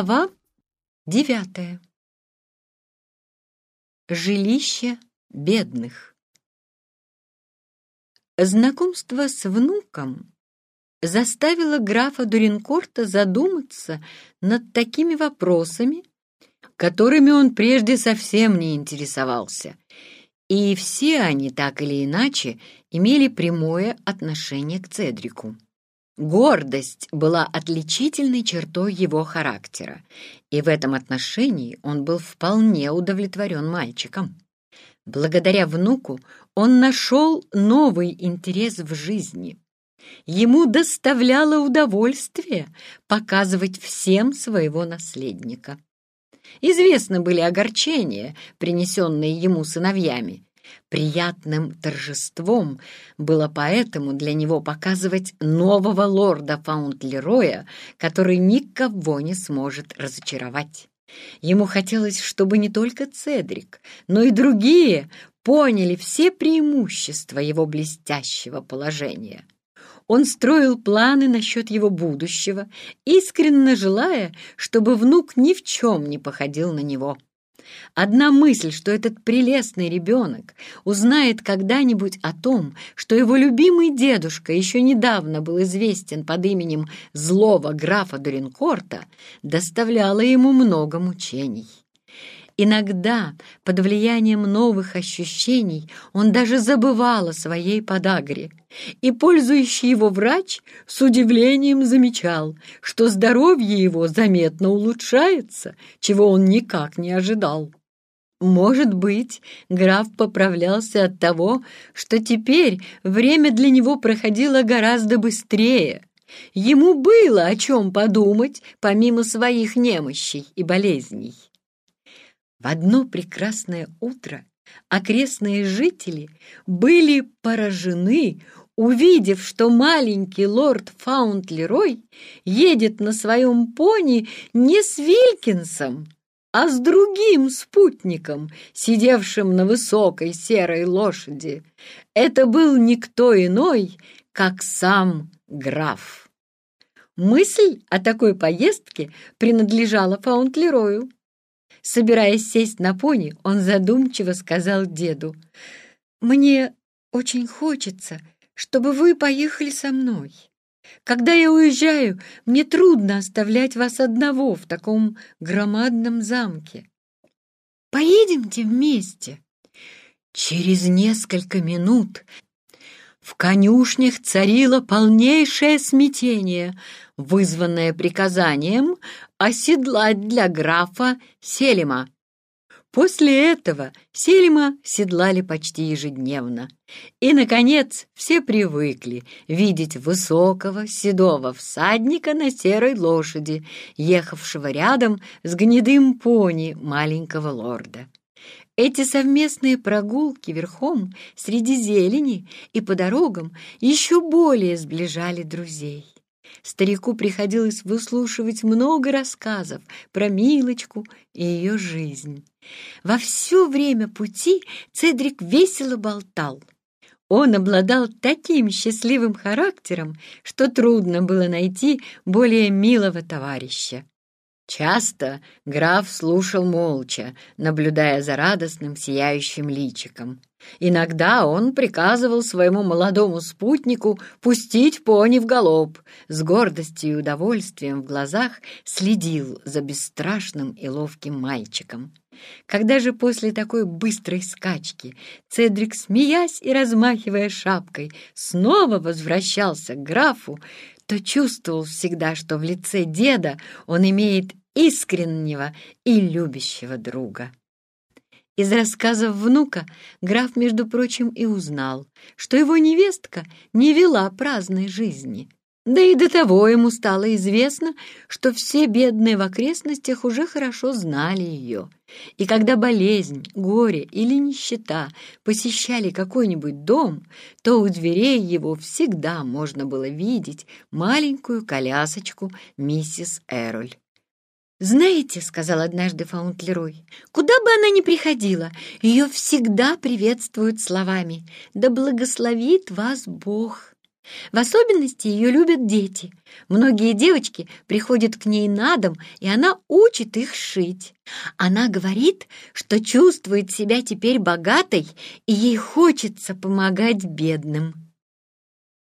Глава девятая. Жилище бедных. Знакомство с внуком заставило графа Дуринкорта задуматься над такими вопросами, которыми он прежде совсем не интересовался, и все они так или иначе имели прямое отношение к Цедрику. Гордость была отличительной чертой его характера, и в этом отношении он был вполне удовлетворен мальчиком. Благодаря внуку он нашел новый интерес в жизни. Ему доставляло удовольствие показывать всем своего наследника. Известны были огорчения, принесенные ему сыновьями, Приятным торжеством было поэтому для него показывать нового лорда Фаунтлероя, который никого не сможет разочаровать. Ему хотелось, чтобы не только Цедрик, но и другие поняли все преимущества его блестящего положения. Он строил планы насчет его будущего, искренне желая, чтобы внук ни в чем не походил на него. Одна мысль, что этот прелестный ребенок узнает когда-нибудь о том, что его любимый дедушка еще недавно был известен под именем злого графа Дуринкорта, доставляла ему много мучений. Иногда, под влиянием новых ощущений, он даже забывал о своей подагре, и пользующий его врач с удивлением замечал, что здоровье его заметно улучшается, чего он никак не ожидал. Может быть, граф поправлялся от того, что теперь время для него проходило гораздо быстрее. Ему было о чем подумать, помимо своих немощей и болезней. В одно прекрасное утро окрестные жители были поражены, увидев, что маленький лорд Фаунтлерой едет на своем пони не с Вилькинсом, а с другим спутником, сидевшим на высокой серой лошади. Это был никто иной, как сам граф. Мысль о такой поездке принадлежала Фаунтлерою. Собираясь сесть на пони, он задумчиво сказал деду, «Мне очень хочется, чтобы вы поехали со мной. Когда я уезжаю, мне трудно оставлять вас одного в таком громадном замке. Поедемте вместе». Через несколько минут в конюшнях царило полнейшее смятение, вызванное приказанием оседлать для графа Селима. После этого Селима седлали почти ежедневно. И, наконец, все привыкли видеть высокого седого всадника на серой лошади, ехавшего рядом с гнедым пони маленького лорда. Эти совместные прогулки верхом среди зелени и по дорогам еще более сближали друзей. Старику приходилось выслушивать много рассказов про Милочку и ее жизнь. Во все время пути Цедрик весело болтал. Он обладал таким счастливым характером, что трудно было найти более милого товарища. Часто граф слушал молча, наблюдая за радостным сияющим личиком. Иногда он приказывал своему молодому спутнику пустить пони в галоп, с гордостью и удовольствием в глазах следил за бесстрашным и ловким мальчиком. Когда же после такой быстрой скачки Цедрик, смеясь и размахивая шапкой, снова возвращался к графу, то чувствовал всегда, что в лице деда он имеет искреннего и любящего друга. Из рассказов внука граф, между прочим, и узнал, что его невестка не вела праздной жизни. Да и до того ему стало известно, что все бедные в окрестностях уже хорошо знали ее. И когда болезнь, горе или нищета посещали какой-нибудь дом, то у дверей его всегда можно было видеть маленькую колясочку миссис Эроль. «Знаете, — сказал однажды Фаунтлерой, — куда бы она ни приходила, ее всегда приветствуют словами «Да благословит вас Бог». В особенности ее любят дети. Многие девочки приходят к ней на дом, и она учит их шить. Она говорит, что чувствует себя теперь богатой, и ей хочется помогать бедным.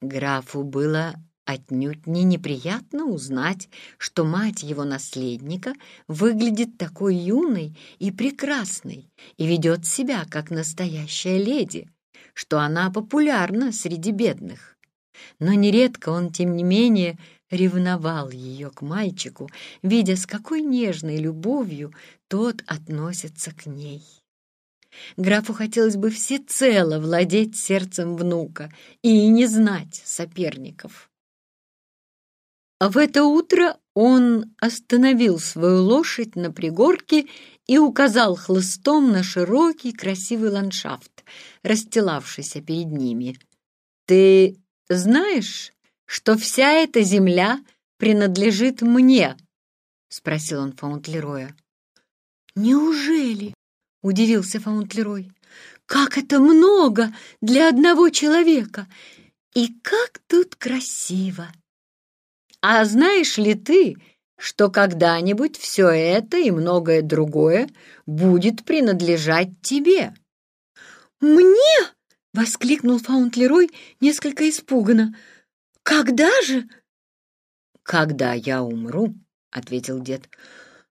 Графу было отнюдь не неприятно узнать, что мать его наследника выглядит такой юной и прекрасной и ведет себя как настоящая леди, что она популярна среди бедных. Но нередко он, тем не менее, ревновал ее к мальчику, видя, с какой нежной любовью тот относится к ней. Графу хотелось бы всецело владеть сердцем внука и не знать соперников. А в это утро он остановил свою лошадь на пригорке и указал хлыстом на широкий красивый ландшафт, расстилавшийся перед ними. «Ты знаешь, что вся эта земля принадлежит мне?» — спросил он Фаунтлероя. «Неужели?» — удивился Фаунтлерой. «Как это много для одного человека! И как тут красиво!» А знаешь ли ты, что когда-нибудь все это и многое другое будет принадлежать тебе?» «Мне?» — воскликнул Фаунтлерой несколько испуганно. «Когда же?» «Когда я умру», — ответил дед.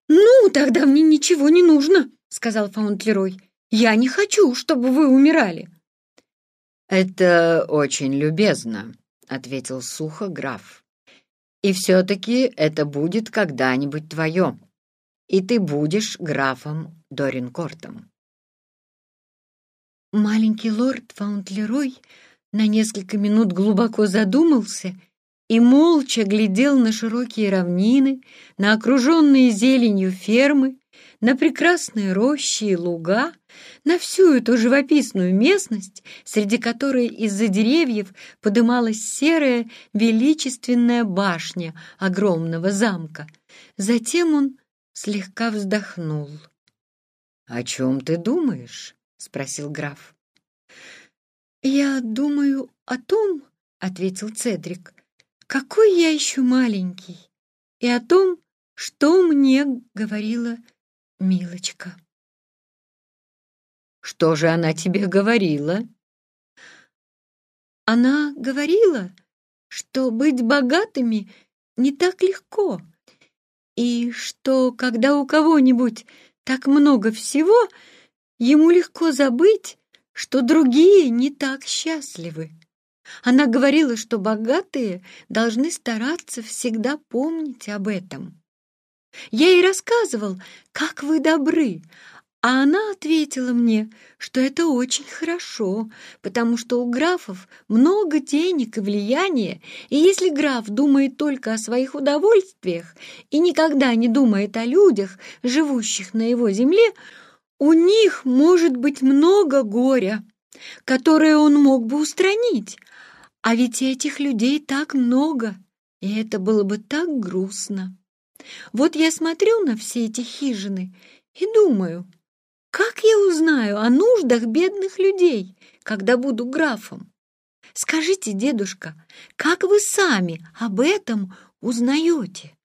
«Ну, тогда мне ничего не нужно», — сказал Фаунтлерой. «Я не хочу, чтобы вы умирали». «Это очень любезно», — ответил сухо граф. И все-таки это будет когда-нибудь твое, и ты будешь графом Доринкортом. Маленький лорд Фаунтлерой на несколько минут глубоко задумался и молча глядел на широкие равнины, на окруженные зеленью фермы, на прекрасные рощи и луга, на всю эту живописную местность, среди которой из-за деревьев подымалась серая величественная башня огромного замка. Затем он слегка вздохнул. «О чем ты думаешь?» — спросил граф. «Я думаю о том, — ответил Цедрик, — какой я еще маленький, и о том, что мне говорила Милочка». Что же она тебе говорила? Она говорила, что быть богатыми не так легко, и что, когда у кого-нибудь так много всего, ему легко забыть, что другие не так счастливы. Она говорила, что богатые должны стараться всегда помнить об этом. Я ей рассказывал, как вы добры, а она ответила мне, что это очень хорошо, потому что у графов много денег и влияния, и если граф думает только о своих удовольствиях и никогда не думает о людях, живущих на его земле, у них может быть много горя, которое он мог бы устранить. А ведь этих людей так много, и это было бы так грустно. Вот я смотрю на все эти хижины и думаю — как я узнаю о нуждах бедных людей, когда буду графом? Скажите, дедушка, как вы сами об этом узнаете?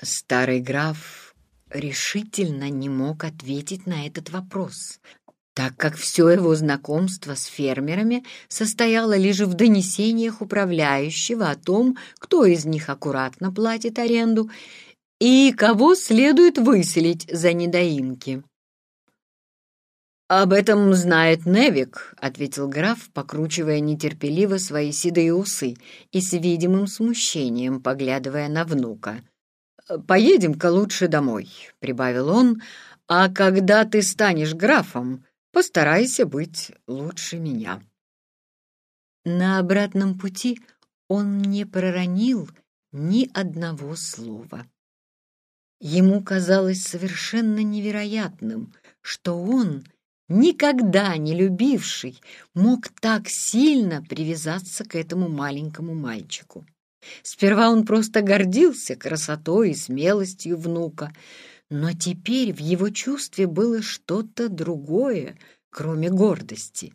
Старый граф решительно не мог ответить на этот вопрос, так как все его знакомство с фермерами состояло лишь в донесениях управляющего о том, кто из них аккуратно платит аренду и кого следует выселить за недоимки. «Об этом знает Невик», — ответил граф, покручивая нетерпеливо свои седые усы и с видимым смущением поглядывая на внука. «Поедем-ка лучше домой», — прибавил он, «а когда ты станешь графом, постарайся быть лучше меня». На обратном пути он не проронил ни одного слова. Ему казалось совершенно невероятным, что он, никогда не любивший, мог так сильно привязаться к этому маленькому мальчику. Сперва он просто гордился красотой и смелостью внука, но теперь в его чувстве было что-то другое, кроме гордости.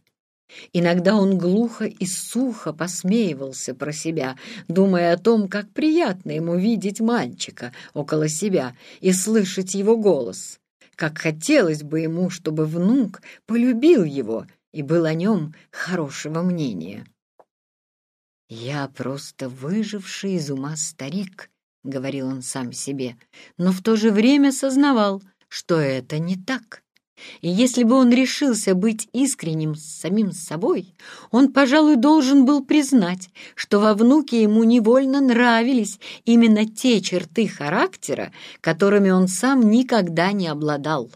Иногда он глухо и сухо посмеивался про себя, думая о том, как приятно ему видеть мальчика около себя и слышать его голос. Как хотелось бы ему, чтобы внук полюбил его и был о нем хорошего мнения. «Я просто выживший из ума старик», — говорил он сам себе, но в то же время сознавал, что это не так. И если бы он решился быть искренним с самим собой, он, пожалуй, должен был признать, что во внуке ему невольно нравились именно те черты характера, которыми он сам никогда не обладал.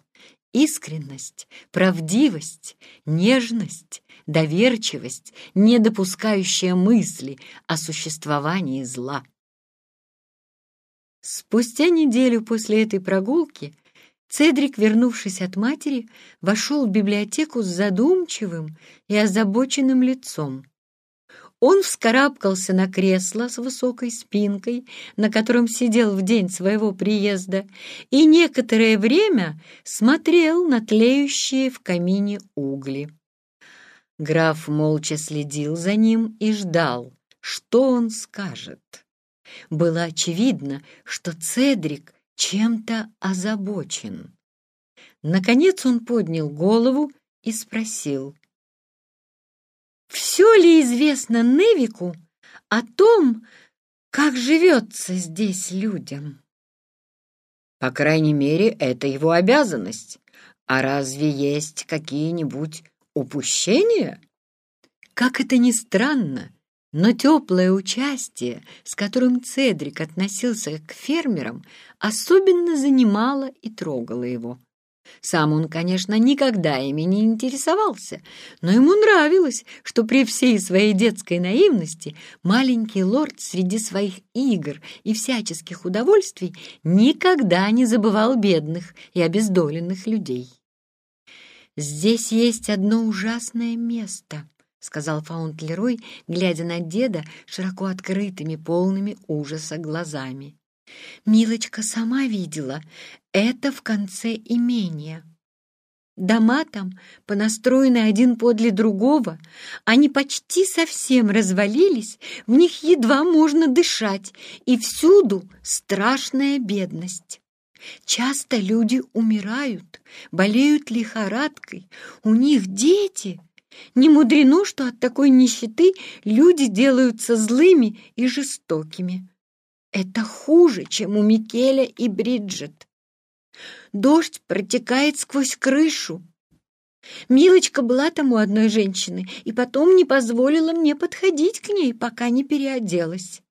Искренность, правдивость, нежность, доверчивость, не допускающая мысли о существовании зла. Спустя неделю после этой прогулки Цедрик, вернувшись от матери, вошел в библиотеку с задумчивым и озабоченным лицом. Он вскарабкался на кресло с высокой спинкой, на котором сидел в день своего приезда, и некоторое время смотрел на тлеющие в камине угли. Граф молча следил за ним и ждал, что он скажет. Было очевидно, что Цедрик чем-то озабочен. Наконец он поднял голову и спросил. «Все ли известно Невику о том, как живется здесь людям?» «По крайней мере, это его обязанность. А разве есть какие-нибудь упущения?» Как это ни странно, но теплое участие, с которым Цедрик относился к фермерам, особенно занимало и трогало его. Сам он, конечно, никогда ими не интересовался, но ему нравилось, что при всей своей детской наивности маленький лорд среди своих игр и всяческих удовольствий никогда не забывал бедных и обездоленных людей. «Здесь есть одно ужасное место», — сказал Фаунтлерой, глядя на деда широко открытыми, полными ужаса глазами. Милочка сама видела, это в конце имения. Дома там понастроены один подле другого, они почти совсем развалились, в них едва можно дышать, и всюду страшная бедность. Часто люди умирают, болеют лихорадкой, у них дети — не мудрено, что от такой нищеты люди делаются злыми и жестокими. Это хуже, чем у Микеля и Бриджит. Дождь протекает сквозь крышу. Милочка была там у одной женщины и потом не позволила мне подходить к ней, пока не переоделась.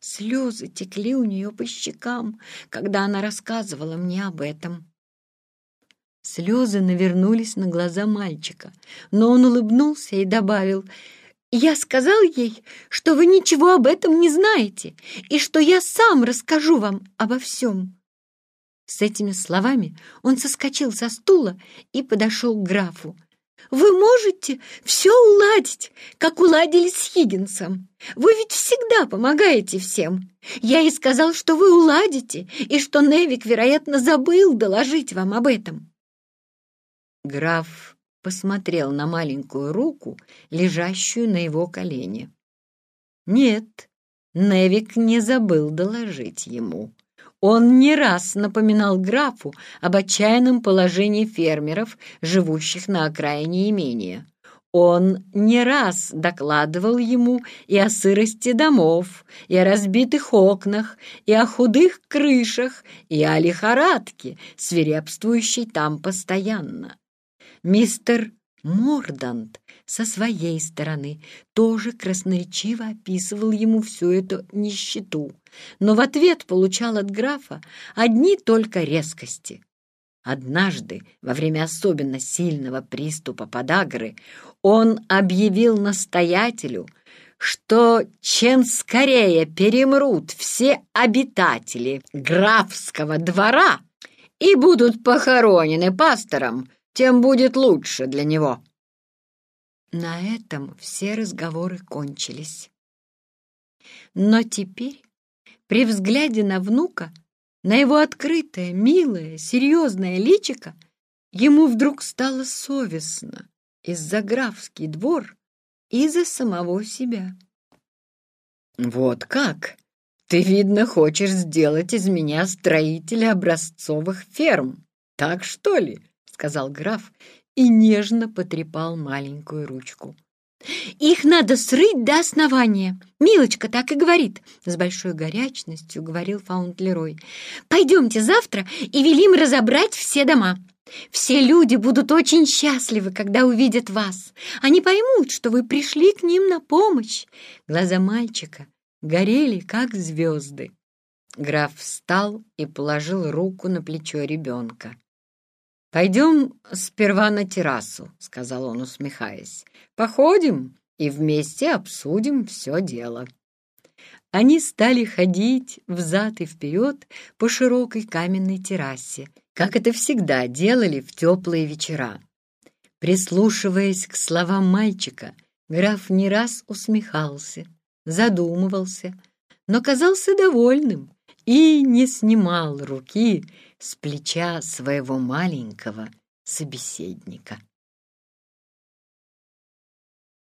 Слезы текли у нее по щекам, когда она рассказывала мне об этом. Слезы навернулись на глаза мальчика, но он улыбнулся и добавил, «Я сказал ей, что вы ничего об этом не знаете и что я сам расскажу вам обо всем». С этими словами он соскочил со стула и подошел к графу. «Вы можете все уладить, как уладили с Хиггинсом. Вы ведь всегда помогаете всем. Я и сказал, что вы уладите, и что Невик, вероятно, забыл доложить вам об этом». Граф посмотрел на маленькую руку, лежащую на его колене. Нет, Невик не забыл доложить ему. Он не раз напоминал графу об отчаянном положении фермеров, живущих на окраине имения. Он не раз докладывал ему и о сырости домов, и о разбитых окнах, и о худых крышах, и о лихорадке, свирепствующей там постоянно. Мистер Мордант со своей стороны тоже красноречиво описывал ему всю эту нищету, но в ответ получал от графа одни только резкости. Однажды, во время особенно сильного приступа подагры, он объявил настоятелю, что чем скорее перемрут все обитатели графского двора и будут похоронены пастором, тем будет лучше для него. На этом все разговоры кончились. Но теперь, при взгляде на внука, на его открытое, милое, серьезное личико, ему вдруг стало совестно и за графский двор, и за самого себя. «Вот как! Ты, видно, хочешь сделать из меня строителя образцовых ферм, так что ли?» — сказал граф и нежно потрепал маленькую ручку. «Их надо срыть до основания. Милочка так и говорит», — с большой горячностью говорил Фаунтлерой. «Пойдемте завтра и велим разобрать все дома. Все люди будут очень счастливы, когда увидят вас. Они поймут, что вы пришли к ним на помощь». Глаза мальчика горели, как звезды. Граф встал и положил руку на плечо ребенка. «Пойдем сперва на террасу», — сказал он, усмехаясь. «Походим и вместе обсудим все дело». Они стали ходить взад и вперед по широкой каменной террасе, как это всегда делали в теплые вечера. Прислушиваясь к словам мальчика, граф не раз усмехался, задумывался, но казался довольным и не снимал руки с плеча своего маленького собеседника.